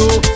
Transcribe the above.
mundo.